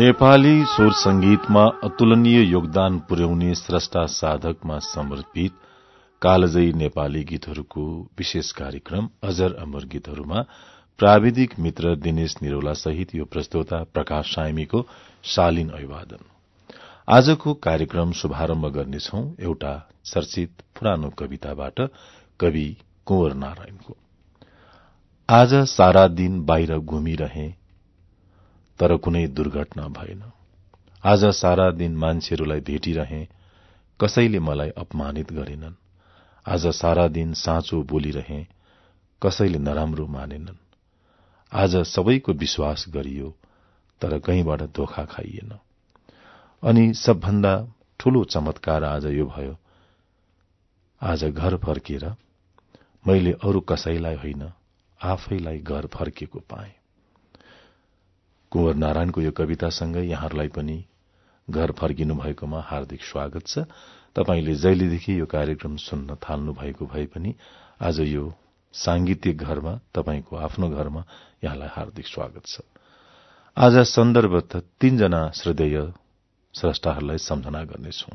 नेपाली स्वर संगीतमा अतुलनीय योगदान पुर्याउने स्रष्टा साधकमा समर्पित कालजयी नेपाली गीतहरूको विशेष कार्यक्रम अजर अमर गीतहरूमा प्राविधिक मित्र दिनेश निरौला सहित यो प्रस्तोता प्रकाश साइमीको शालीन अभिवादन। आजको कार्यक्रम शुभारम्भ गर्नेछौ एउटा चर्चित पुरानो कविताबाट कवि कुंवर नारायणको। आज सारा दिन बाहिर घुमिरहे तर कुनै दुर्घटना भएन। आज सारा दिन मान्छेहरूलाई भेटिरहे कसैले मलाई अपमानित गरेनन्। आज सारा दिन साँचो बोलिरहे कसैले नराम्रो मानेनन्। आज सबैको विश्वास गरियो तर कहीँबाट धोका खाइएन। अनि सबभन्दा ठूलो चमत्कार आज यो भयो। आज घर फर्केर मैले अरू कसैलाई होइन आफैलाई घर फर्केको पाएँ। कुंवर नारायणको यो कवितासँगै यहाँहरूलाई पनि घर फर्किनु भएकोमा हार्दिक स्वागत छ। तपाईँले जहिलेदेखि यो कार्यक्रम सुन्न थाल्नु भएको भए पनि आज यो सांगीतिक घरमा तपाईँको आफ्नो घरमा यहाँलाई हार्दिक स्वागत छ। आज सन्दर्भ त तीनजना श्रद्धेय स्रष्टाहरूलाई सम्झना गर्नेछौ।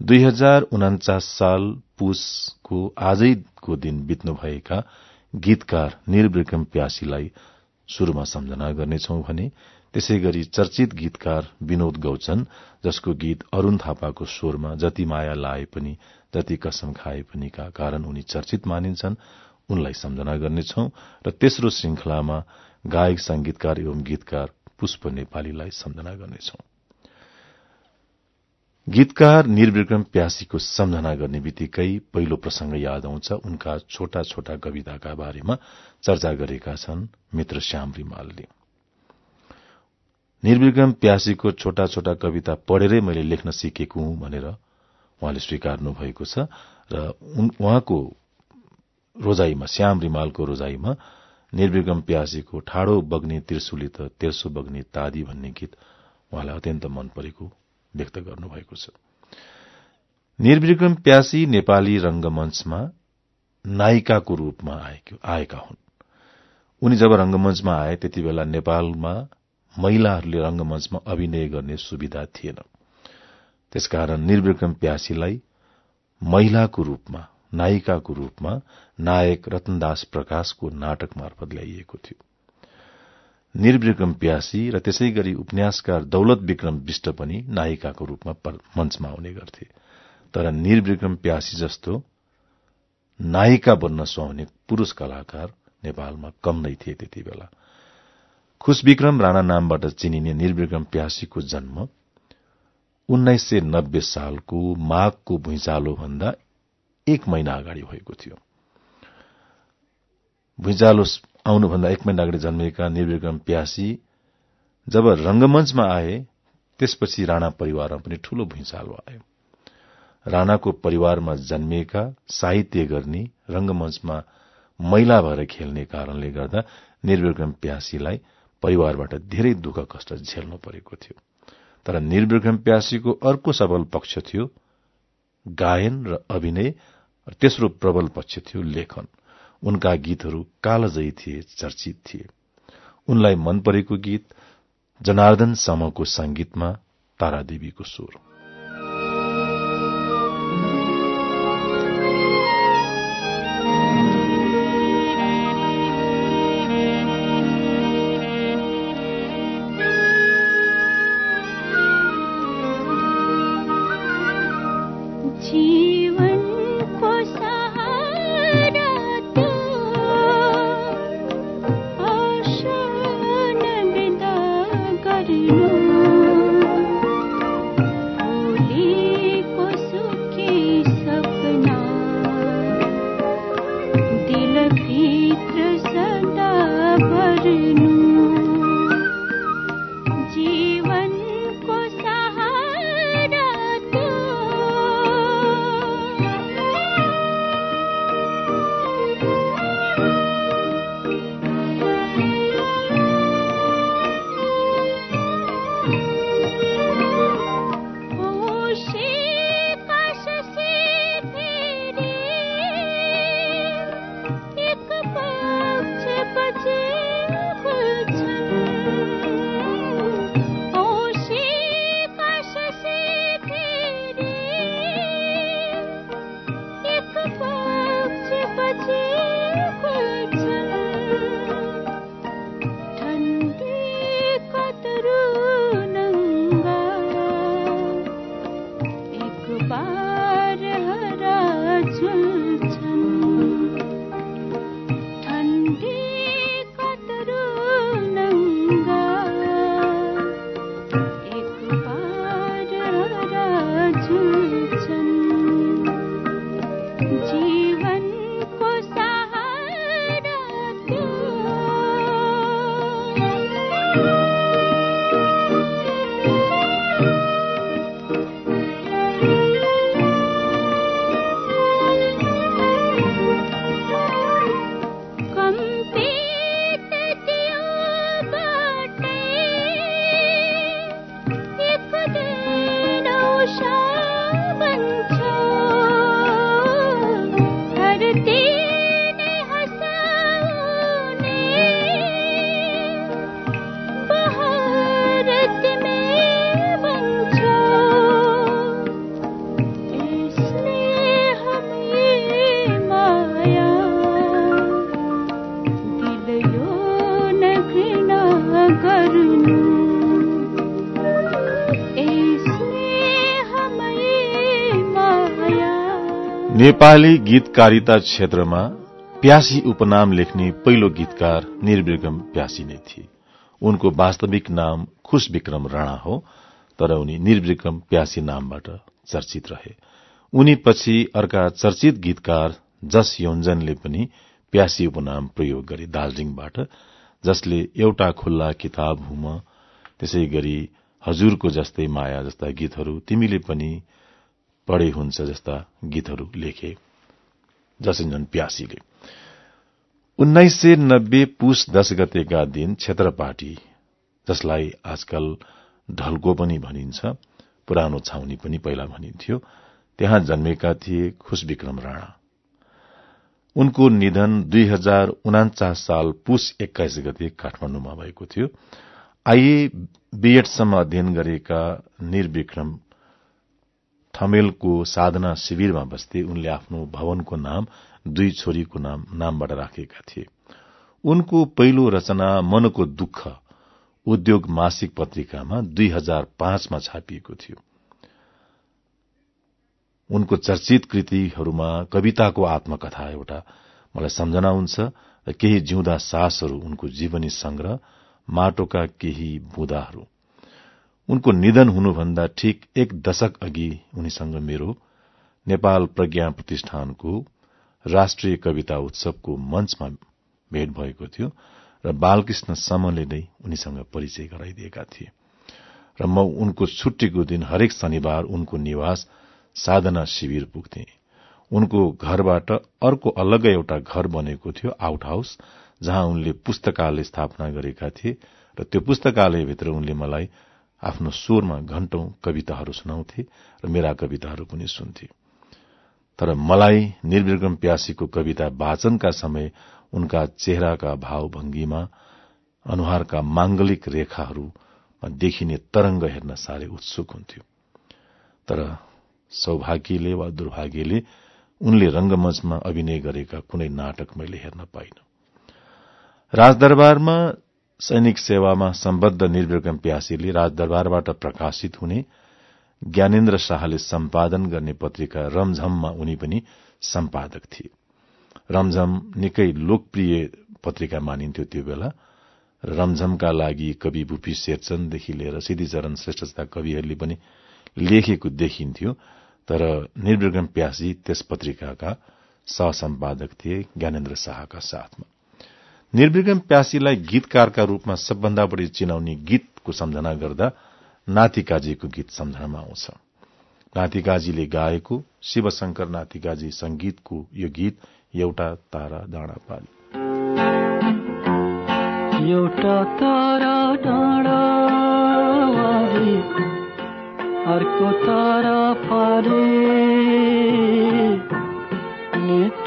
दुई हजार उनाचास साल पुसको आजैको दिन बित्नुभएका गीतकार निरविक्रम प्यासीलाई शुरूमा सम्झना गर्नेछौ भने त्यसै गरी चर्चित गीतकार विनोद गौचन जसको गीत अरूण थापाको स्वरमा जति माया लाए पनि जति कसम खाए पनि का कारण उनी चर्चित मानिन्छन् उनलाई सम्झना गर्नेछौ र तेस्रो श्रृंखलामा गायक संगीतकार एवं गीतकार पुष्प नेपालीलाई सम्झना गर्नेछौ। गीतकार निरविक्रम प्यासीको सम्झना गर्ने बित्तिकै पहिलो प्रसंग याद आउँछ। उनका छोटा छोटा कविताका बारेमा चर्चा गरेका छन् मित्र श्याम रिमालले निर्विक्रम प्यासीको छोटा छोटा कविता पढेरै मैले लेख्न सिकेको हुँ भनेर उहाँले स्वीकार्नु भएको छ र उहाँको रोजाईमा श्याम रिमालको रोजाईमा निर्विक्रम प्यासीको ठाडो बग्ने त्रिशुली त तेर्सो बग्ने तादी भन्ने गीत उहाँलाई अत्यन्त मन परेको व्यक्त गर्नुभएको छ। निर्विक्रम प्यासी नेपाली रंगमञ्चमा नायिकाको रूपमा आएका हुन्। उनी जब रंगमञ्चमा आए त्यति बेला नेपालमा महिलाहरूले रंगमञ्चमा अभिनय गर्ने सुविधा थिएन। त्यसकारण निर्विक्रम प्यासीलाई महिलाको रूपमा नायिकाको रूपमा नायक रतनदास प्रकाशको नाटक मार्फत ल्याइएको थियो। निर्विक्रम प्यासी र त्यसै गरी उपन्यासकार दौलत विक्रम विष्ट पनि नायिकाको रूपमा मञ्चमा आउने गर्थे। तर निर्विक्रम प्यासी जस्तो नायिका बन्न सुहाउने पुरूष कलाकार नेपालमा कम नै थिए त्यति बेला। खुशविक्रम राणा नामबाट चिनिने निर्विक्रम प्यासीको जन्म उन्नाइस सय नब्बे सालको माघको भुइँचालो भन्दा एक महिना अगाडि भएको थियो। भुइँचालो आउनुभन्दा एक महिना अगाडि जन्मिएका निर्विक्रम प्यासी जब रंगमञ्चमा आए त्यसपछि राणा परिवारमा पनि ठूलो भुइँचालो आयो। राणाको परिवारमा जन्मिएका साहित्य गर्ने रंगमञ्चमा महिला भएर खेल्ने कारणले गर्दा निर्विक्रम प्यासीलाई परिवारबाट धेरै दुःख कष्ट झेल्नु परेको थियो। तर निर्विक्रम प्यासीको अर्को सबल पक्ष थियो गायन र अभिनय तेस्रो प्रबल पक्ष थियो लेखन। उनका गीतहरू कालजयी थिए चर्चित थिए। उनलाई मन परेको गीत जनार्दन समको संगीतमा तारादेवीको स्वर। नेपाली गीतकारिता क्षेत्रमा प्यासी उपनाम लेख्ने पहिलो गीतकार निर्विक्रम प्यासी नै थिए। उनको वास्तविक नाम खुश विक्रम राणा हो तर उनी निर्विक्रम प्यासी नामबाट चर्चित रहे। उनी पछि अर्का चर्चित गीतकार जस योन्जनले पनि प्यासी उपनाम प्रयोग गरे दार्जीलिङबाट जसले एउटा खुल्ला किताब हुम त्यसै गरी हजुरको जस्तै माया जस्ता गीतहरू तिमीले पनि पढे हुन्छ जस्ता गीतहरू लेखे जसिन्जन प्यासीले। उन्नाइस सय नब्बे पुष दश गतेका दिन क्षेत्र पार्टी जसलाई आजकल ढल्को पनि भनिन्छ पुरानो छाउनी पनि पहिला भनिन्थ्यो त्यहाँ जन्मेका थिए खुश विक्रम राणा। उनको निधन दुई हजार उनाचास साल पुष एक्काइस गते काठमाण्डुमा भएको थियो। आइए बीएडसम्म अध्ययन गरेका निर्विक्रम ठमेलको साधना शिविरमा बस्दै उनले आफ्नो भवनको नाम दुई छोरीको नाम नामबाट राखेका थिए। उनको पहिलो रचना मनको दुःख उद्योग मासिक पत्रिकामा दुई हजार पाँचमा छापिएको थियो। उनको चर्चित कृतिहरूमा कविताको आत्मकथा एउटा मलाई सम्झना हुन्छ केही जिउँदा सासहरू उनको जीवनी संग्रह माटोका केही बुदाहरू। उनको निधन हुनुभन्दा ठिक एक दशक अघि उनीसँग मेरो नेपाल प्रज्ञा प्रतिष्ठानको राष्ट्रिय कविता उत्सवको मञ्चमा भेट भएको थियो र बालकृष्ण समले नै उनीसँग परिचय गराइदिएका थिए। र म उनको छुट्टीको दिन हरेक शनिबार उनको निवास साधना शिविर पुग्थे। उनको घरबाट अर्को अलग्गै एउटा घर बनेको थियो आउट हाउस जहाँ उनले पुस्तकालय स्थापना गरेका थिए र त्यो पुस्तकालयभित्र उनले मलाई आफ्नो स्वरमा घण्टौं कविताहरू सुनाउँथे र मेरा कविताहरू पनि सुन्थे। तर मलाई निर्विक्रम प्यासीको कविता वाचनका समय उनका चेहराका भावभंगीमा अनुहारका मांगलिक रेखाहरूमा देखिने तरंग हेर्न साह्रै उत्सुक हुन्थ्यो। तर सौभाग्यले वा दुर्भाग्यले उनले रंगमंचमा अभिनय गरेका कुनै नाटक मैले हेर्न पाइन। राजदरबारमा सैनिक सेवामा सम्बद्ध निर्विक्रम प्यासीले राजदरबारबाट प्रकाशित हुने ज्ञानेन्द्र शाहले सम्पादन गर्ने पत्रिका रमझममा उनी पनि सम्पादक थिए। रमझम निकै लोकप्रिय पत्रिका मानिन्थ्यो त्यो बेला। रमझमका लागि कवि भूपी शेरचन्ददेखि लिएर सिद्धिचरण श्रेष्ठ जस्ता कविहरूले पनि लेखेको देखिन्थ्यो तर निर्विक्रम प्यासी त्यस पत्रिकाका सहसम्पादक थिए ज्ञानेन्द्र शाहका साथमा। निर्विक्रम प्यासीलाई गीतकारका रूपमा सबभन्दा बढ़ी चिनाउने गीतको सम्झना गर्दा नातिकाजीको गीत सम्झनामा आउँछ। नातिकाजीले गाएको शिवशंकर नातिकाजी संगीतको यो गीत एउटा तारा डाँडा पाली एउटा तारा डाँडा अर्को तारा पारी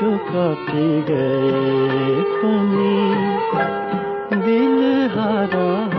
काटी गए पनि दिल हारा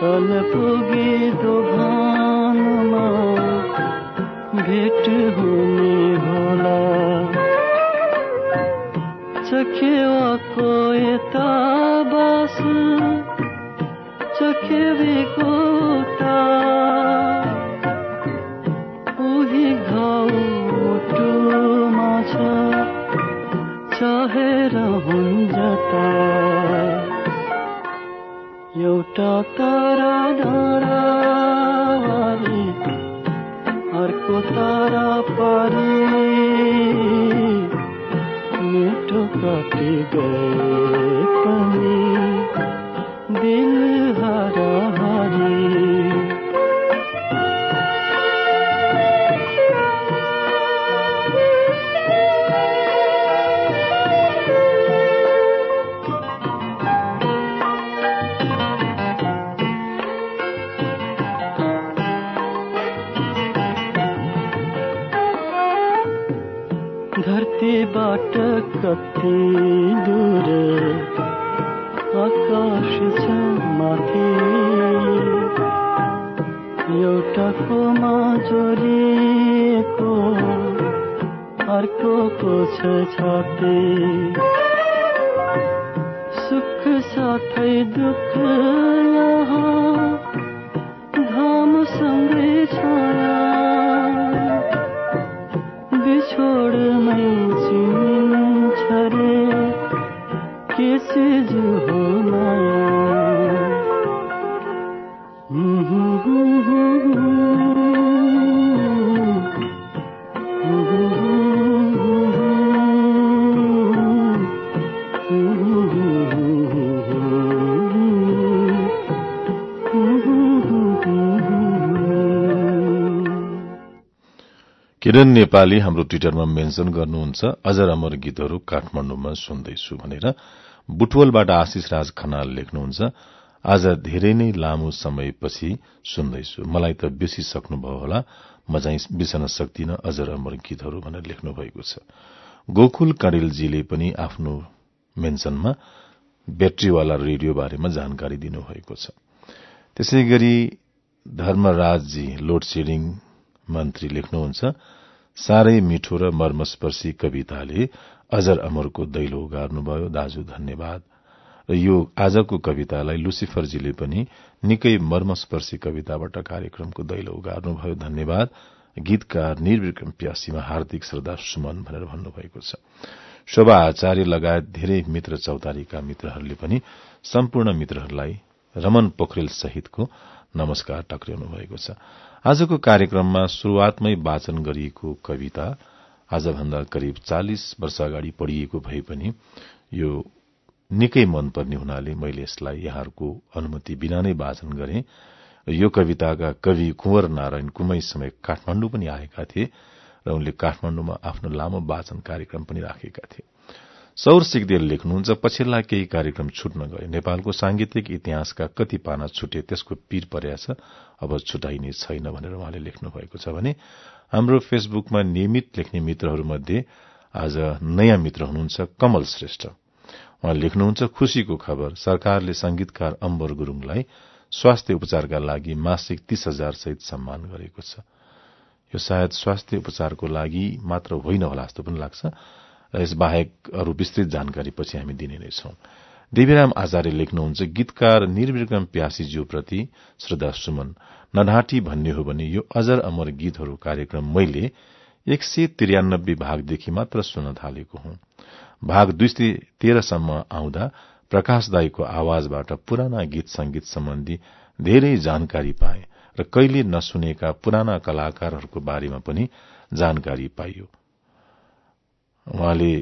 तलपुगेदो भानमा भेट हुने होला चखेवाको यता बास चखेवेको उता उही घाउ मुटुमा छ चाहेर हुन् जता তারা দাঁড়ালি আর কো তারা পারে? নেটো কাটে कति दूर आकाश छ माथि एउटाकोमा जोडिएको अर्कोको छ छाती सुख साथै दुःख यहाँ घामसँगै छाया बिछोडमै किरण नेपाली हाम्रो ट्विटरमा मेन्सन गर्नुहुन्छ अजर अमर गीतहरू काठमाडौँमा सुन्दैछु भनेर। बुटवलबाट आशिष राज खनाल लेख्नुहुन्छ आज धेरै नै लामो समयपछि सुन्दैछु। मलाई त बिर्सिसक्नुभयो होला। म चाहिँ बिर्सन सक्दिन अजर अमर गीतहरू भनेर लेख्नु भएको छ। गोकुल कणेलजीले पनि आफ्नो मेन्सनमा ब्याट्रीवाला रेडियो बारेमा जानकारी दिनुभएको छ। त्यसै गरी धर्मराजजी लोड सेडिङ मन्त्री लेख्नुहुन्छ साह्रै मिठो र मर्मस्पर्शी कविताले अजर अमरको दैलो गार्नुभयो। दाजु धन्यवाद। र यो आजको कवितालाई लुसिफरजीले पनि निकै मर्मस्पर्शी कविताबाट कार्यक्रमको दैलो उगार्नुभयो धन्यवाद। गीतकार निर्विक्रम प्यासीमा हार्दिक श्रद्धा सुमन भनेर भन्नुभएको छ। शोभा आचार्य लगायत धेरै मित्र चौतारीका मित्रहरूले पनि सम्पूर्ण मित्रहरूलाई रमन पोखरेल सहितको नमस्कार टक्र्याउनु भएको छ। आजको कार्यक्रममा शुरूआतमै वाचन गरिएको कविता आजभन्दा करिब चालिस वर्ष अगाडि पढ़िएको भए पनि यो निकै मनपर्ने हुनाले मैले यसलाई यहाँहरूको अनुमति बिना नै वाचन गरे। यो कविताका कवि कुंवर नारायण कुमै समय काठमाण्डु पनि आएका थिए र उनले काठमाण्डुमा आफ्नो लामो वाचन कार्यक्रम पनि राखेका थिए। सौर सिगदेल लेख्नुहुन्छ पछिल्ला केही कार्यक्रम छुट्न गयो नेपालको सांगीतिक इतिहासका कति पाना छुटे त्यसको पीर पर्या अब छुटाइने छैन भनेर उहाँले लेख्नु भएको छ भने हाम्रो फेसबुकमा नियमित लेख्ने मित्रहरूमध्ये आज नयाँ मित्र हुनुहुन्छ कमल श्रेष्ठ। उहाँ लेख्नुहुन्छ खुशीको खबर सरकारले संगीतकार अम्बर गुरूङलाई स्वास्थ्य उपचारका लागि मासिक तीस हजार सहित सम्मान गरेको छ। यो सायद स्वास्थ्य उपचारको लागि मात्र होइन होला जस्तो पनि लाग्छ। यसबाहेक अरू विस्तृत जानकारी पछि हामी दिने नै छौं। देवीराम आचार्य लेख्नुहुन्छ गीतकार निर्विक्रम प्यासीज्यूप्रति श्रद्धा सुमन। नढाँटी भन्ने हो भने यो अजर अमर गीतहरू कार्यक्रम मैले एक सय त्रियानब्बे भागदेखि मात्र सुन्न थालेको हुँ। भाग दुई सय तेह्रसम्म आउँदा प्रकाश दाईको आवाजबाट पुराना गीत संगीत सम्बन्धी धेरै जानकारी पाए र कहिले नसुनेका पुराना कलाकारहरूको बारेमा पनि जानकारी पाइयो। उहाँले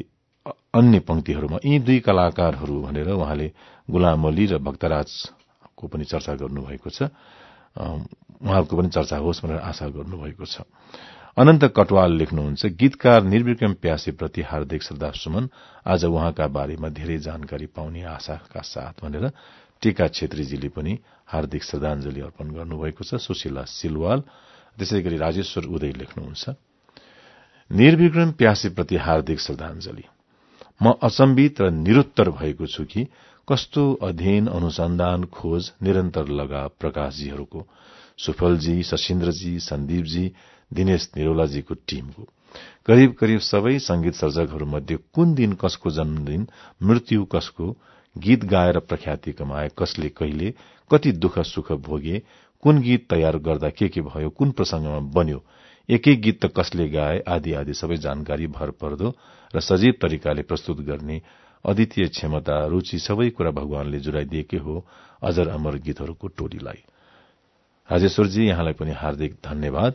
अन्य पंक्तिहरूमा यी दुई कलाकारहरू भनेर उहाँले गुलाम अली र भक्तराजको पनि चर्चा गर्नुभएको छ। उहाँहरूको पनि चर्चा होस् भनेर आशा गर्नुभएको छ। अनन्त कटवाल लेख्नुहुन्छ गीतकार निर्विक्रम प्यासीप्रति हार्दिक श्रद्धा सुमन आज उहाँका बारेमा धेरै जानकारी पाउने आशाका साथ भनेर टीका छेत्रीजीले पनि हार्दिक श्रद्धांजलि अर्पण गर्नुभएको छ। सुशीला सिलवाल त्यसै गरी राजेश्वर उदय लेख्नुहुन्छ। निर्विक्रम प्यासीप्रति हार्दिक श्रद्धांजलि म अचम्बित र निरुत्तर भएको छु कि कस्तो अध्ययन अनुसन्धान खोज निरन्तर लगा प्रकाशजीहरूको सुफलजी सशिन्द्रजी सन्दीपजी दिनेश निरोलाजीको टीमको। करिब करिब सबै संगीत सर्जकहरूमध्ये कुन दिन कसको जन्मदिन मृत्यु कसको गीत गाएर प्रख्याति कमाए कसले कहिले कति दुःख सुख भोगे कुन गीत तयार गर्दा के के भयो कुन प्रसंगमा बन्यो एक एक गीत त कसले गाए आदि आदि सबै जानकारी भर पर्दो र सजीव तरिकाले प्रस्तुत गर्ने अद्वितीय क्षमता रूचि सबै कुरा भगवानले जुराइदिएकै हो अजर अमर गीतहरूको टोलीलाई। राजेश्वरजी यहाँलाई पनि हार्दिक धन्यवाद।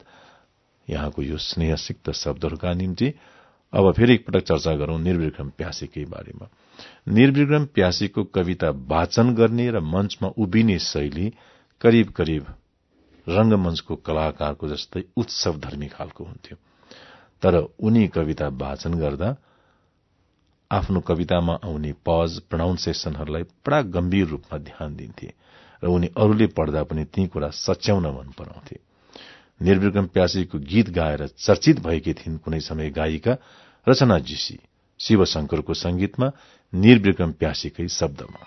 यहाँको यो स्नेहसिक्त शब्दहरूका निम्ति अब फेरि एकपटक चर्चा गरौं निर्विक्रम प्यासीकै बारेमा। निर्विक्रम प्यासीको कविता वाचन गर्ने र मञ्चमा उभिने शैली करिब करिब रंगमञ्चको कलाकारको जस्तै उत्सव धर्मी खालको हुन्थ्यो। तर उनी कविता वाचन गर्दा आफ्नो कवितामा आउने पज प्रनाउन्सिएसनहरूलाई बडा गम्भीर रूपमा ध्यान दिन्थे र उनी अरूले पढ्दा पनि ती कुरा सच्याउन मन पराउँथे। निर्विक्रम प्यासीको गीत गाएर चर्चित भएकी थिइन् कुनै समय गायिका रचना जीसी शिवशंकरको संगीतमा निर्विक्रम प्यासीकै शब्दमा।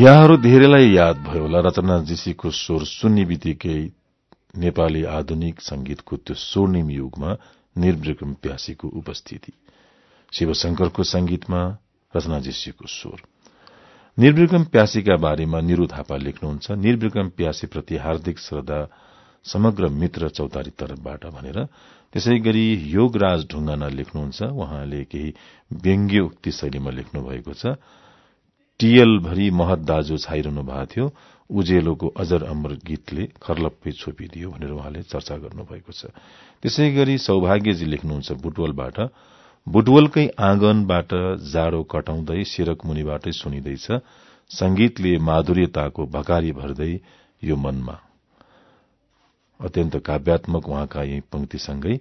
यहाँहरू धेरैलाई याद भयो। होला रचना जीसीको स्वर सुन्ने बित्तिकै नेपाली आधुनिक संगीतको त्यो स्वर्णिम युगमा निर्विक्रम प्यासीको उपस्थिति। शिवशंकरको संगीतमा रचना जीसीको स्वर। निर्विक्रम प्यासीका बारेमा निरू थापा लेख्नुहुन्छ। निर्विक्रम प्यासीप्रति हार्दिक श्रद्धा समग्र मित्र चौतारी तरफबाट भनेर। त्यसै गरी योगराज ढुङ्गाना लेख्नुहुन्छ। उहाँले केही व्यङ्ग्य उक्ति शैलीमा लेख्नु भएको छ। टीएलभरि महत दाजु छाइरहनु भएको थियो। उजेलोको अजर अमर गीतले खर्लप्पै छोपिदियो भनेर उहाँले चर्चा गर्नुभएको छ। त्यसै गरी सौभाग्यजी लेख्नुहुन्छ बुटवलबाट। बुटवलकै आँगनबाट जाडो कटाउँदै सिरक मुनिबाटै सुनिँदैछ संगीतले माधुर्यताको भकारी भर्दै यो मनमा। अत्यन्त काव्यात्मक उहाँका यही पंक्तिसँगै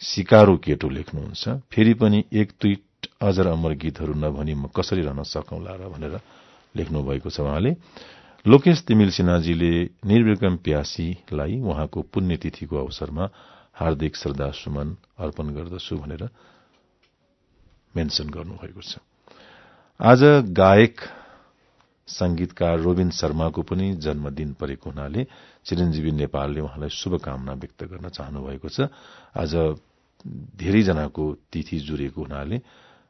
सिकारो केटो लेख्नुहुन्छ। फेरि पनि एक दुई अजर अमर गीतहरू नभनी म कसरी रहन सकौंला र भनेर लेख्नु भएको छ उहाँले। लोकेश तिमिल सिन्हाजीले निर्विक्रम प्यासीलाई उहाँको पुण्यतिथिको अवसरमा हार्दिक श्रद्धा सुमन अर्पण गर्दछु भनेर मेन्सन गर्नुभएको छ। आज गायक संगीतकार रोबिन शर्माको पनि जन्मदिन परेको हुनाले चिरञ्जीवी नेपालले उहाँलाई शुभकामना व्यक्त गर्न चाहनु भएको छ। आज धेरैजनाको तिथि जुरेको हुनाले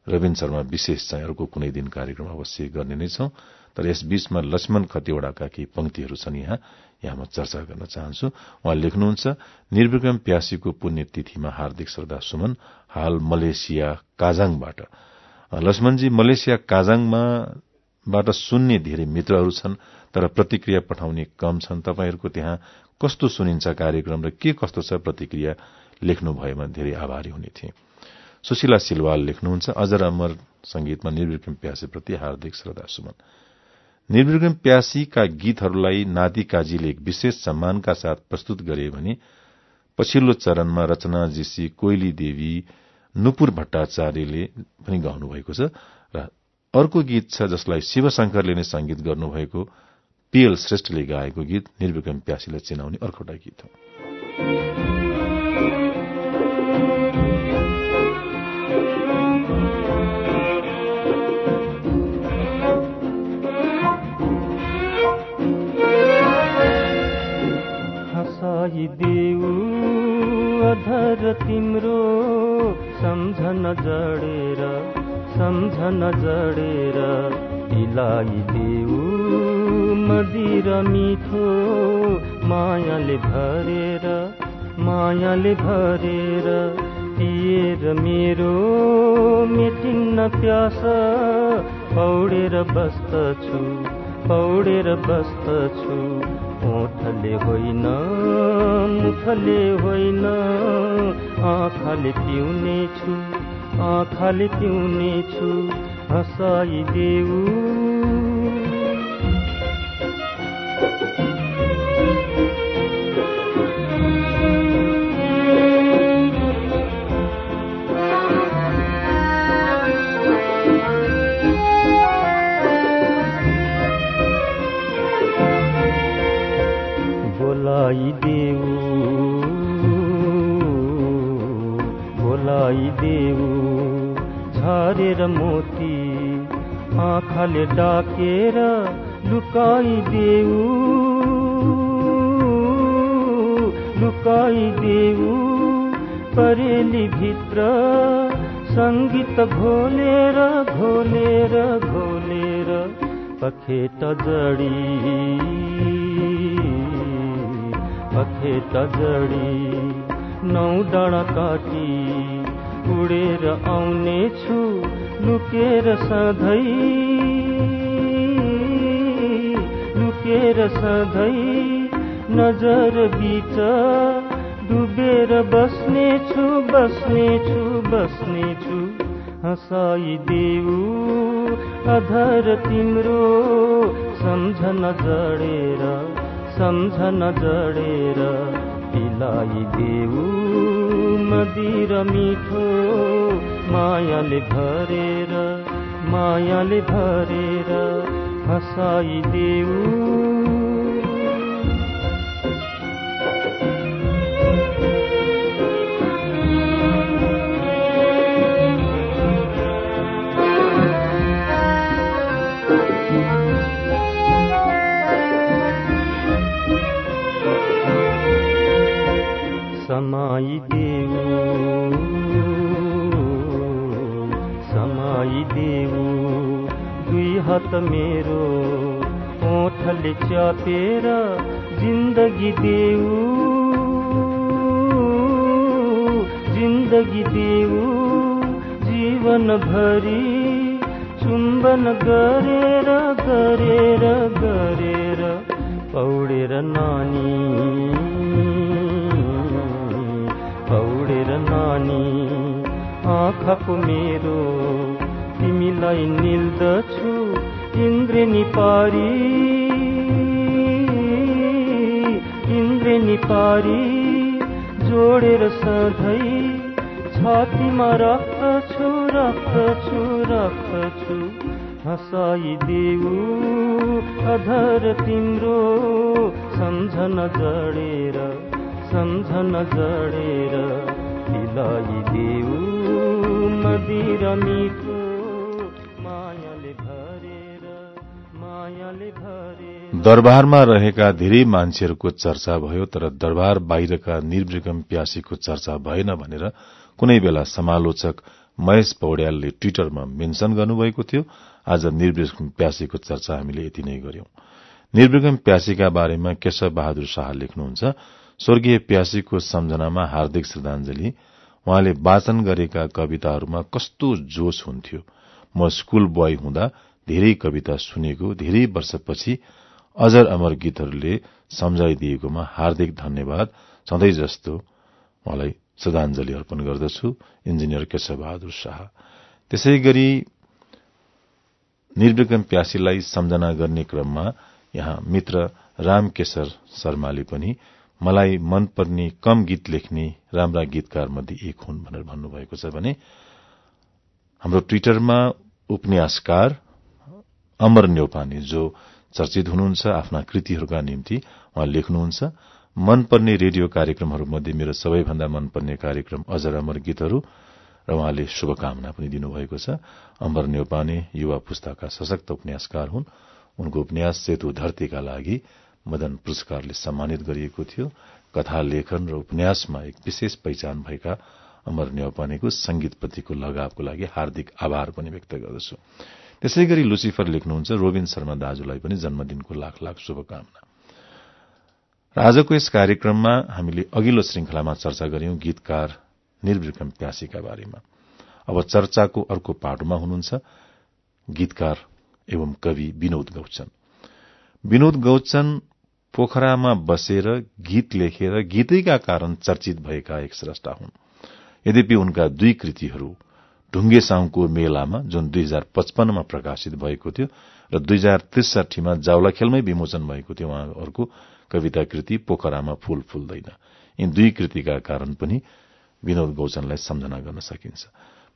रविन शर्मा विशेष चाहिँ अर्को कुनै दिन कार्यक्रम अवश्य गर्ने नै छौं। तर यस बीचमा लक्ष्मण खतिवड़ाका केही पंक्तिहरू छन् यहाँ। यहाँ म चर्चा गर्न चाहन्छु। उहाँ लेख्नुहुन्छ निर्विक्रम प्यासीको पुण्यतिथिमा हार्दिक श्रद्धा सुमन हाल मलेसिया काजाङबाट। लक्ष्मणजी मलेसिया काजाङमाबाट सुन्ने धेरै मित्रहरू छन् तर प्रतिक्रिया पठाउने कम छन्। तपाईँहरूको त्यहाँ कस्तो सुनिन्छ कार्यक्रम र के कस्तो छ प्रतिक्रिया लेख्नु भएमा धेरै आभारी हुने थिए सुशीला सिलवाल लेख्नुहुन्छ। अजर अमर संगीतमा निर्विक्रम प्यासीप्रति हार्दिक श्रद्धा सुमन। निर्विक्रम प्यासीका गीतहरूलाई नाति काजीले एक विशेष सम्मानका साथ प्रस्तुत गरे भने पछिल्लो चरणमा रचना जीसी कोइली देवी नुपुर भट्टाचार्यले पनि गाउनु भएको छ र अर्को गीत छ जसलाई शिवशंकरले नै संगीत गर्नुभएको पीएल श्रेष्ठले गाएको गीत निर्विक्रम प्यासीलाई चिनाउने अर्कोटा गीत हो। अधर तिम्रो सम्झन जडेर सम्झन जडेर इलाई देऊ मदिर मिठो मायाले भरेर मायाले भरेर पिएर मेरो मेटिन्न प्यास पौडेर बस्दछु पौडेर बस्दछु ओठले होइन मुखले होइन आँखाले पिउने छु आँखाले पिउने छु हँसाइदेऊ। झरेर मोती आँखाले डाकेर लुकाइदेऊ। लुकाइदेऊ। परेली भित्र सङ्गीत घोलेर घोलेर घोलेर पखेट जडी। पखेट जडी। नौ डाँडा उडेर आउने छु लुकेर सधैँ। लुकेर सधैँ नजर बिच डुबेर बस्ने छु बस्ने छु बस्ने छु अधर तिम्रो सम्झन जडेर सम्झन जडेर पिलाइदेऊ मदिर मिठो मायाले भरेर मायाले भरेर हँसाइदेऊ। हात मेरो ओठले च्यापेर जिन्दगी देऊ। जिन्दगी देऊ। जीवन भरि चुम्बन गरेर गरेर गरेर पौडेर नानी। पौडेर नानी। आँखाको मेरो तिमीलाई निल्दछु। इन्द्रेनी पारी इन्द्रेनी पारी जोडेर सधैँ छातीमा राख्दछु राख्दछु राख्दछु हँसाइदेऊ अधर तिम्रो सम्झन जडेर सम्झन जडेर देऊ मदिर मिठो दरबारमा रहेका धेरै मान्छेहरूको चर्चा भयो तर दरबार बाहिरका निर्विक्रम प्यासीको चर्चा भएन भनेर कुनै बेला समालोचक महेश पौड्यालले ट्वीटरमा मेन्शन गर्नुभएको थियो। आज निर्विक्रम प्यासीको चर्चा हामीले यति नै गर्यौं निर्विक्रम प्यासीका बारेमा केशव बहादुर शाह लेख्नुहुन्छ। स्वर्गीय प्यासीको सम्झनामा हार्दिक श्रद्धांजलि उहाँले वाचन गरेका कविताहरूमा कस्तो जोश हुन्थ्यो। म स्कूल बोय हुँदा धेरै कविता सुनेको धेरै वर्षपछि अजर अमर गीतहरूले सम्झाइदिएकोमा हार्दिक धन्यवाद। सधैँ जस्तो मलाई श्रद्धाञ्जली अर्पण गर्दछु इन्जिनियर केशव बहादुर शाह। त्यसै गरी निर्विक्रम प्यासीलाई सम्झना गर्ने क्रममा यहाँ मित्र रामकेशर शर्माले पनि मलाई मनपर्ने कम गीत लेख्ने राम्रा गीतकार मध्ये एक हुन् भनेर भन्नुभएको छ भने हाम्रो ट्विटरमा उपन्यासकार अमर न्यौपाने जो चर्चित हुनुहुन्छ आफ्ना कृतिहरूका निम्ति उहाँ लेख्नुहुन्छ मनपर्ने रेडियो कार्यक्रमहरूमध्ये मेरो सबैभन्दा मनपर्ने कार्यक्रम अजर अमर गीतहरू र उहाँले शुभकामना पनि दिनुभएको छ। अमर न्यौपाने युवा पुस्ताका सशक्त उपन्यासकार हुन्। उनको उपन्यास सेतु धरतीका लागि मदन पुरस्कारले सम्मानित गरिएको थियो। कथा लेखन र उपन्यासमा एक विशेष पहिचान भएका अमर न्यौपानेको संगीतप्रतिको लगावको लागि हार्दिक आभार पनि व्यक्त गर्दछु। त्यसै गरी लुसिफर लेख्नुहुन्छ। रोबिन शर्मा दाजुलाई पनि जन्मदिनको लाख लाख शुभकामना। आजको यस कार्यक्रममा हामीले अघिल्लो श्रृंखलामा चर्चा गर्यौं गीतकार निर्विक्रम प्यासीका बारेमा। अब चर्चाको अर्को पाटोमा हुनुहुन्छ गीतकार एवं कवि विनोद गौचन। विनोद गौचन पोखरामा बसेर गीत लेखेर गीतैका कारण चर्चित भएका एक स्रष्टा हुन्। यद्यपि उनका दुई कृतिहरू ढुङ्गे साउको मेलामा जुन दुई हजार पचपन्नमा प्रकाशित भएको थियो र दुई हजार त्रिसठीमा जावलाखेलमै विमोचन भएको थियो उहाँहरूको कविता कृति पोखरामा फूल फुल्दैन। यी दुई कृतिका कारण पनि विनोद गौचनलाई सम्झना गर्न सकिन्छ।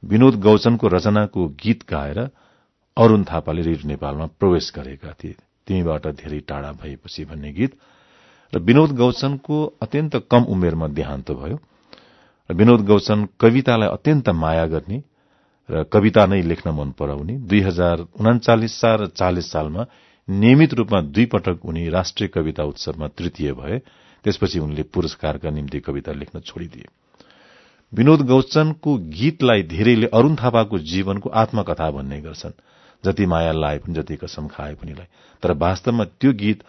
विनोद गौचनको रचनाको गीत गाएर अरूण थापाले रेडियो नेपालमा प्रवेश गरेका थिए। तिमीबाट धेरै टाढा भएपछि भन्ने गीत। र विनोद गौचनको अत्यन्त कम उमेरमा देहान्त भयो। र विनोद गौचन कवितालाई अत्यन्त माया गर्ने र कविता नै लेख्न मन पराउने। दुई हजार उनाचालिस साल र चालिस सालमा नियमित रूपमा दुई पटक उनी राष्ट्रिय कविता उत्सवमा तृतीय भए। त्यसपछि उनले पुरस्कारका निम्ति कविता लेख्न छोडिदिए। विनोद गौचनको गीतलाई धेरैले अरूण थापाको जीवनको आत्मकथा भन्ने गर्छन्। जति माया लाए पनि जति कसम खाए पनिलाई तर वास्तवमा त्यो गीत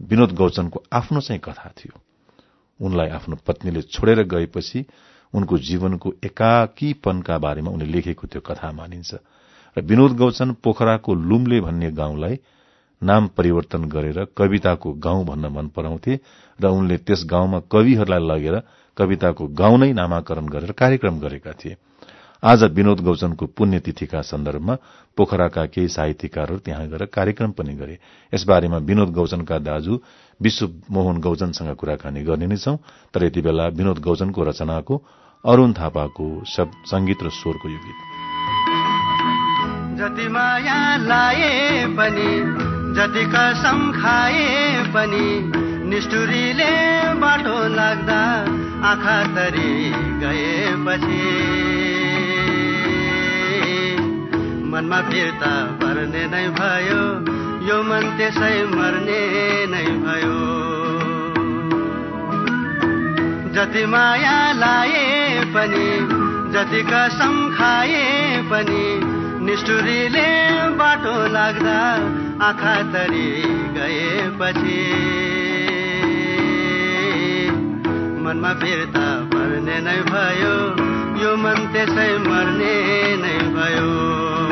विनोद गौचनको आफ्नो चाहिँ कथा थियो। उनलाई आफ्नो पत्नीले छोडेर गएपछि उनको जीवनको एकाकीपनका बारेमा उनले लेखेको त्यो कथा मानिन्छ। र विनोद गौचन पोखराको लुम्ले भन्ने गाउँलाई नाम परिवर्तन गरेर कविताको गाउँ भन्न मन पराउँथे र उनले त्यस गाउँमा कविहरूलाई लगेर कविताको गाउँ नै नामाकरण गरेर कार्यक्रम गरेका थिए। आज विनोद गौचनको पुण्यतिथिका सन्दर्भमा पोखराका केही साहित्यकारहरू त्यहाँ गएर कार्यक्रम पनि गरे। यसबारेमा विनोद गौचनका दाजु विश्व मोहन गौचनसँग कुराकानी गर्ने नै छौं तर यति बेला विनोद गौचनको रचनाको अरूण थापाको संगीत र स्वरको यो गीत। जति माया पनि जति कसम खाए पनि निष्ठुरीले बाटो लाग्दा आँखा तरी गएपछि मनमा फिर्ता पर्ने नै भयो। यो मन त्यसै मर्ने नै भयो। जति माया लाए पनि जति कसम खाए पनि निष्ठुरीले बाटो लाग्दा आँखा तरी गएपछि। मनमा फिर्ता पर्ने नै भयो। यो मन त्यसै मर्ने नै भयो।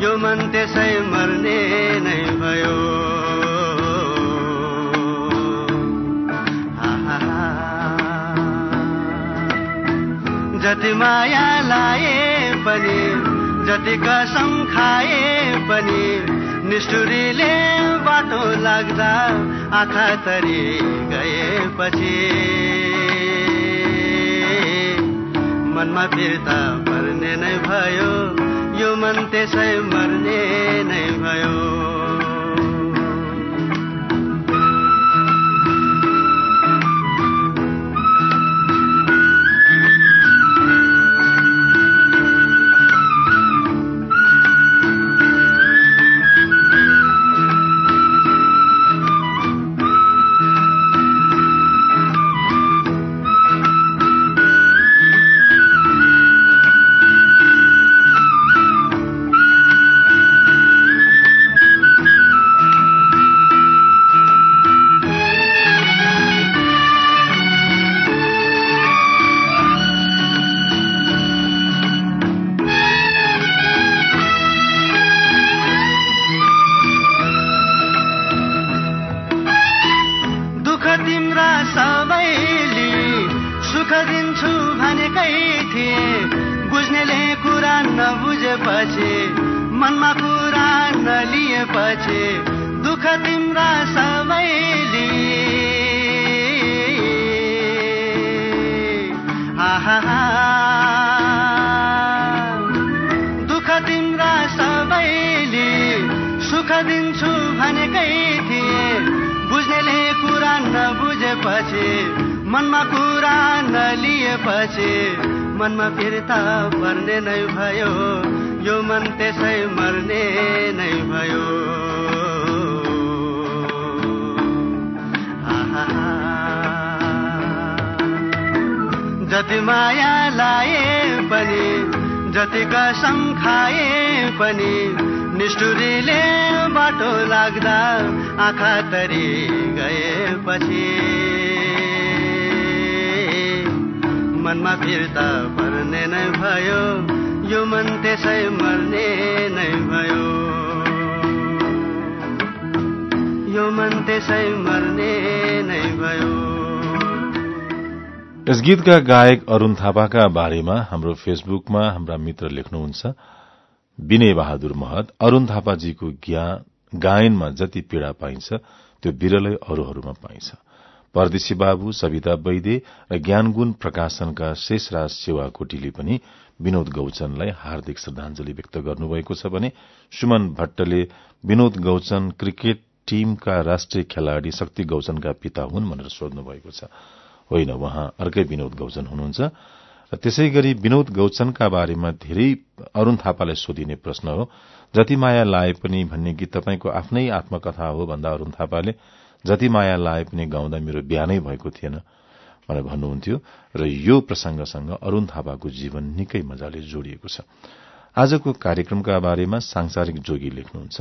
यो मन त्यसै मर्ने नै भयो। जति माया लाए पनि जति कसम खाए पनि निष्ठुरीले बाटो लाग्दा आँखा तरी गएपछि। मनमा फिर्ता पर्ने नै भयो। यो मन त्यसै मर्ने नै भयो। लाग्दा आँखा तरी गएपछि। मनमा फिर्ता पर्ने नै भयो यो मन त्यसै मर्ने नै भयो। यो मन त्यसै मर्ने नै भयो। यस गीतका गायक अरूण थापाका बारेमा हाम्रो फेसबुकमा हाम्रा मित्र लेख्नुहुन्छ विनय बहादुर महत अरूण थापाजीको गायनमा जति पीड़ा पाइन्छ त्यो विरलै अरूहरूमा पाइन्छ। परदेशी बाबु सविता वैदे र ज्ञानगुण प्रकाशनका शेषराज सेवा कोटीले पनि विनोद गौचनलाई हार्दिक श्रद्धांजलि व्यक्त गर्नुभएको छ भने सुमन भट्टले विनोद गौचन क्रिकेट टीमका राष्ट्रिय खेलाड़ी शक्ति गौचनका पिता हुन् भनेर सोध्नु भएको छ। होइन उहाँ अर्कै विनोद गौचन हुनुहुन्छ। र त्यसै गरी विनोद गौचनका बारेमा धेरै अरूण थापालाई सोधिने प्रश्न हो। जति माया लाए पनि भन्ने गीत तपाईँको आफ्नै आत्मकथा हो भन्दा अरूण थापाले जति माया लाए पनि गाउँदा मेरो बिहानै भएको थिएन भनेर भन्नुहुन्थ्यो र यो प्रसंगसँग अरूण थापाको जीवन निकै मजाले जोडिएको छ। आजको कार्यक्रमका बारेमा सांसारिक जोगी लेख्नुहुन्छ।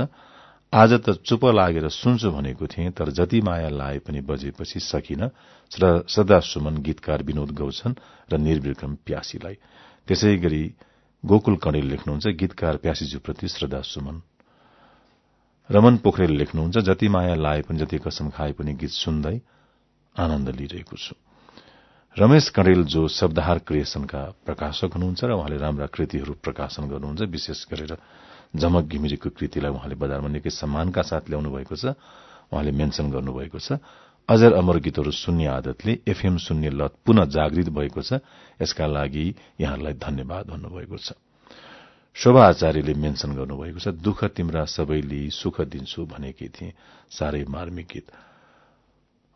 आज त चुप लागेर सुन्छु भनेको थिएँ तर जति माया लाए पनि बजेपछि सकिन सदा सुमन गीतकार विनोद गौछन् र निर्विक्रम प्यासीलाई। त्यसै गरी गोकुल कणेल लेख्नुहुन्छ गीतकार प्यासीज्यूप्रति श्रद्धा सुमन रमन पोखरेल लेख्नुहुन्छ जति माया लाए पनि जति कसम खाए पनि गीत सुन्दै आनन्द लिइरहेको छु। रमेश कणेल जो शब्दहार क्रिएशनका प्रकाशक हुनुहुन्छ र उहाँले राम्रा कृतिहरू प्रकाशन गर्नुहुन्छ विशेष गरेर झमक घिमिरेको कृतिलाई उहाँले बजारमा निकै सम्मानका साथ ल्याउनु भएको छ। उहाँले मेन्सन गर्नुभएको छ। अजर अमर गीतहरू सुन्ने आदतले एफएम सुन्ने लत पुनः जागृत भएको छ। यसका लागि यहाँलाई धन्यवाद भन्नुभएको छ। शोभा आचार्यले मेन्सन गर्नुभएको छ दुःख तिम्रा सबैले सुख दिन्छु भनेकी थिए। साह्रै मार्मिक गीत।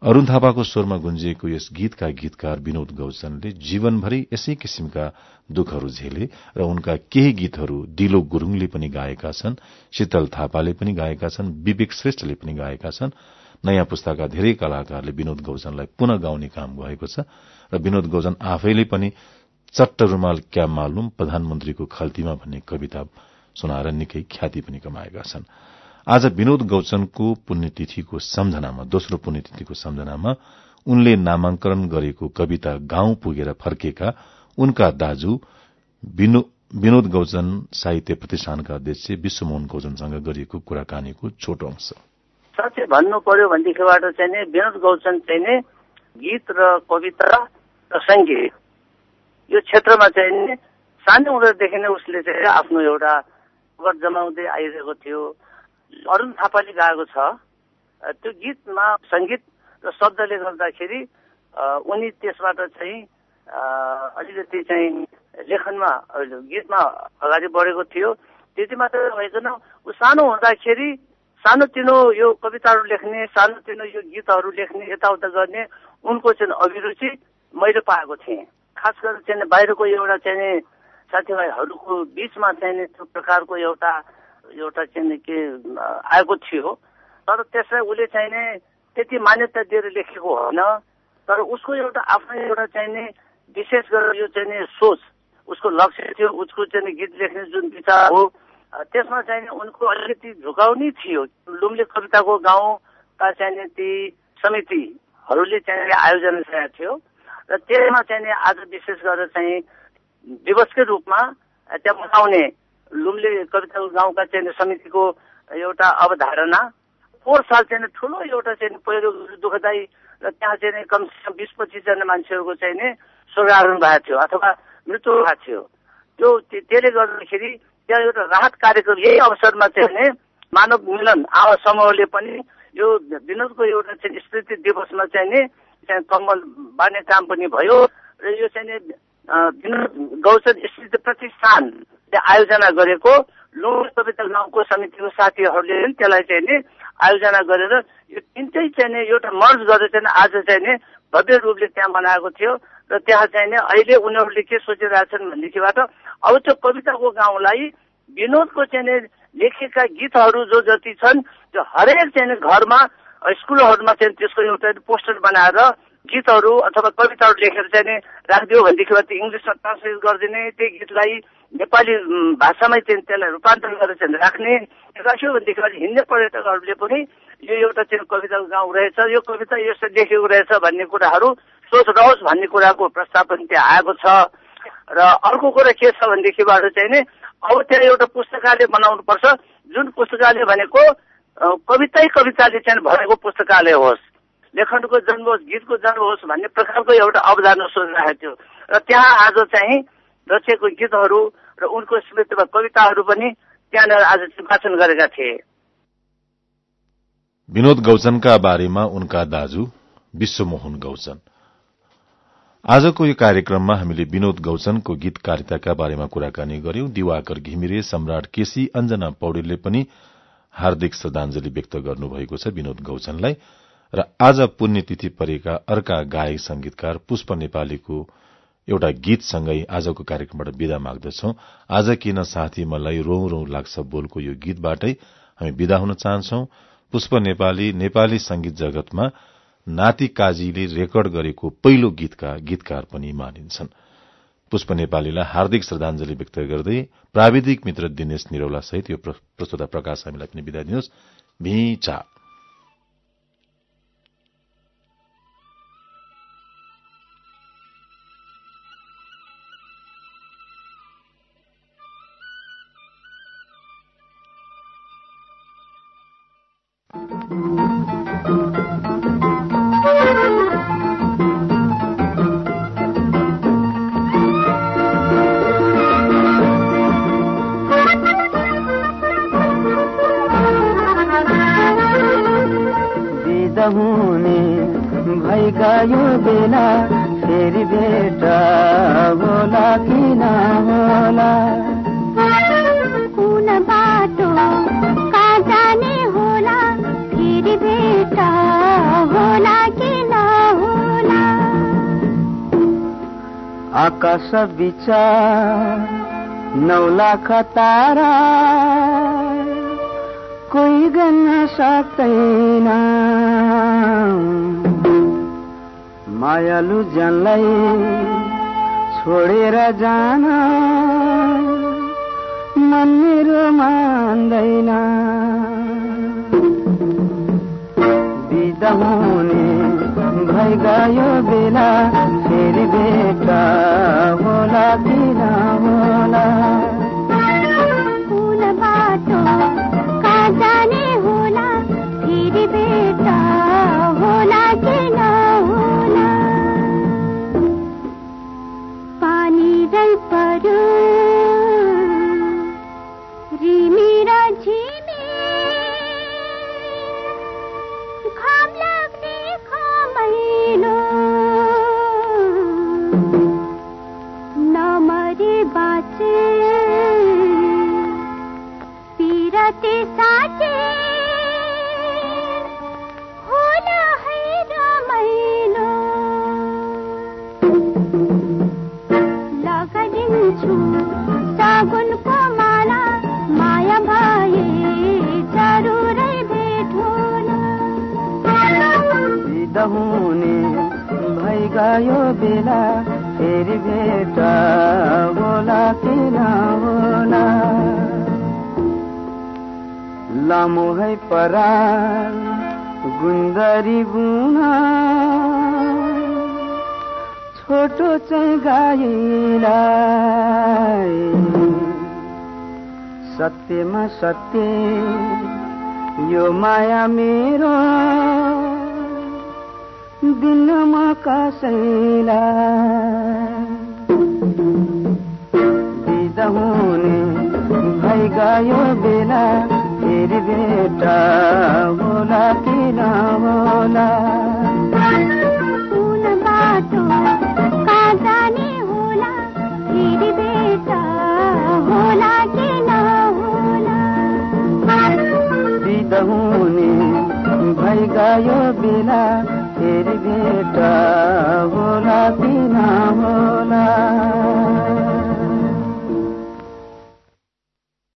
अरूण थापाको स्वरमा गुन्जिएको यस गीतका गीतकार विनोद गौचनले जीवनभरि यसै किसिमका दुःखहरू झेले र उनका केही गीतहरू दिलो गुरूङले पनि गाएका छन् शीतल थापाले पनि गाएका छन् विवेक श्रेष्ठले पनि गाएका छन्। नयाँ पुस्ताका धेरै कलाकारले विनोद गौचनलाई पुनः गाउने काम भएको छ र विनोद गौचन आफैले पनि चट्ट रूमाल क्या मालुम प्रधानमन्त्रीको खल्तीमा भन्ने कविता सुनाएर निकै ख्याति पनि कमाएका छनृ। आज विनोद गौचनको पुण्यतिथिको सम्झनामा दोस्रो पुण्यतिथिको सम्झनामा उनले नामाङ्कन गरेको कविता गाउँ पुगेर फर्केका उनका दाजु विनोद गौचन साहित्य प्रतिष्ठानका अध्यक्ष विश्वमोहन गौचनसँग गरिएको कुराकानीको छोटो अंश। साँच्चै भन्नु पर्यो भनेदेखिबाट चाहिँ नि विनोद गौचन चाहिँ नि गीत र कविता र सङ्गीत यो क्षेत्रमा चाहिँ नि सानो उमेरदेखि नै उसले चाहिँ आफ्नो एउटा जमाउँदै आइरहेको थियो। अरुण थापाले गाएको छ। त्यो गीतमा सङ्गीत र शब्दले गर्दाखेरि उनी त्यसबाट चाहिँ अलिकति चाहिँ लेखनमा गीतमा अगाडि बढेको थियो। त्यति मात्र भइकन ऊ सानो हुँदाखेरि सानोतिनो यो कविताहरू लेख्ने सानोतिनो यो गीतहरू लेख्ने यताउता गर्ने उनको चाहिँ अभिरुचि मैले पाएको थिएँ। खास गरेर चाहिँ बाहिरको एउटा चाहिँ साथीभाइहरूको बिचमा चाहिँ त्यो प्रकारको एउटा एउटा चाहिँ के आएको थियो। तर त्यसलाई उसले चाहिने त्यति मान्यता दिएर लेखेको होइन। तर उसको एउटा आफ्नो एउटा चाहिने विशेष गरेर यो चाहिँ सोच उसको लक्ष्य थियो उसको चाहिँ गीत लेख्ने जुन विचार हो त्यसमा चाहिँ उनको अलिकति झुकाउ नै थियो। लुम्ले कविताको गाउँका चाहिने ती समितिहरूले चाहिँ आयोजना गरेको थियो। र त्यसमा चाहिँ आज विशेष गरेर चाहिँ दिवसकै रूपमा त्यहाँ मनाउने लुम्ले कविताको गाउँका चाहिँ समितिको एउटा अवधारणा पोहोर साल चाहिँ ठुलो एउटा चाहिँ पहिरो दुःखदायी र त्यहाँ चाहिँ कमसे कम बिस पच्चिसजना मान्छेहरूको चाहिँ नि स्वर्गारोहण भएको थियो अथवा मृत्यु भएको थियो। त्यो त्यसले गर्दाखेरि त्यहाँ एउटा राहत कार्यक्रम यही अवसरमा चाहिँ नि मानव मिलन आवास समूहले पनि यो विनोदको एउटा चाहिँ स्मृति दिवसमा चाहिँ नि त्यहाँ कम्बल बाँड्ने काम पनि भयो र यो चाहिँ नि विनोद गौचर स्मृति प्रतिष्ठानले आयोजना गरेको लोक कविता गाउँको समितिको साथीहरूले पनि त्यसलाई चाहिँ नि आयोजना गरेर यो तिनटै चाहिँ नि एउटा मर्ज गरेर चाहिँ आज चाहिँ नि भव्य रूपले त्यहाँ बनाएको थियो र त्यहाँ चाहिँ नि अहिले उनीहरूले के सोचिरहेछन् भनेदेखिबाट अब त्यो कविताको गाउँलाई विनोदको चाहिँ लेखेका गीतहरू जो जति छन् त्यो हरेक चाहिँ घरमा स्कुलहरूमा चाहिँ त्यसको एउटा पोस्टर बनाएर गीतहरू अथवा कविताहरू लेखेर चाहिँ राखिदियो भनेदेखि इङ्ग्लिसमा ट्रान्सलेट गरिदिने त्यही गीतलाई नेपाली भाषामै चाहिँ त्यसलाई रूपान्तरण गरेर चाहिँ राख्ने राख्यो भनेदेखि हिँड्ने पर्यटकहरूले पनि यो एउटा चाहिँ कविताको गाउँ रहेछ यो कविता यसरी लेखेको रहेछ भन्ने कुराहरू सोच रहोस् भन्ने कुराको प्रस्ताव पनि त्यहाँ आएको छ। र अर्को कुरा के छ भनेदेखिबाट चाहिँ नि अब त्यहाँ एउटा पुस्तकालय बनाउनु पर्छ जुन पुस्तकालय भनेको कवितै कविताले चाहिँ भएको पुस्तकालय होस् लेखनको जन्म होस् गीतको जन्म होस् भन्ने प्रकारको एउटा अवधारणा सोचिरहेको थियो। र त्यहाँ आज चाहिँ रचेको गीतहरू र उनको स्मृतिमा कविताहरू पनि त्यहाँनिर आज वाचन गरेका थिए। विनोद गौचनका बारेमा उनका दाजु विश्वमोहन गौचन। आजको यो कार्यक्रममा हामीले विनोद गौचनको गीतकारिताका बारेमा कुराकानी गर्यौं। दिवाकर घिमिरे सम्राट केसी अञ्जना पौडेलले पनि हार्दिक श्रद्धांजलि व्यक्त गर्नुभएको छ विनोद गौचनलाई। र आज पुण्यतिथि परेका अर्का गायक संगीतकार पुष्प नेपालीको एउटा गीतसँगै आजको कार्यक्रमबाट विदा माग्दछौ। आज किन साथी मलाई रौं रौं लाग्छ बोलको यो गीतबाटै हामी विदा हुन चाहन्छौ। पुष्प नेपाली नेपाली संगीत जगतमा नाति काजीले रेकर्ड गरेको पहिलो गीतका गीतकार पनि मानिन्छन्। पुष्प नेपालीलाई हार्दिक श्रद्धांजलि व्यक्त गर्दै प्राविधिक मित्र दिनेश निरौला सहित यो प्रस्तुता प्रकाश हामीलाई पनि विदा दिनुहोस्। आकाश विचार नौ लाख तारा कोही गर्न सक्दैन मायालु जनलाई छोडेर जान मन मेरो मान्दैन। बिदा हुने भइ गयो बेला फेरि बाटो होला। भेटा होला पर्यो रिमी र पिरते गाईलाई सत्यमा सत्य यो माया मेरो दिनमा कसैलाई हुने भइ गयो बेला फेरि भेटा होला कि नहोला यो बिना फेरि भेट होला बिना होला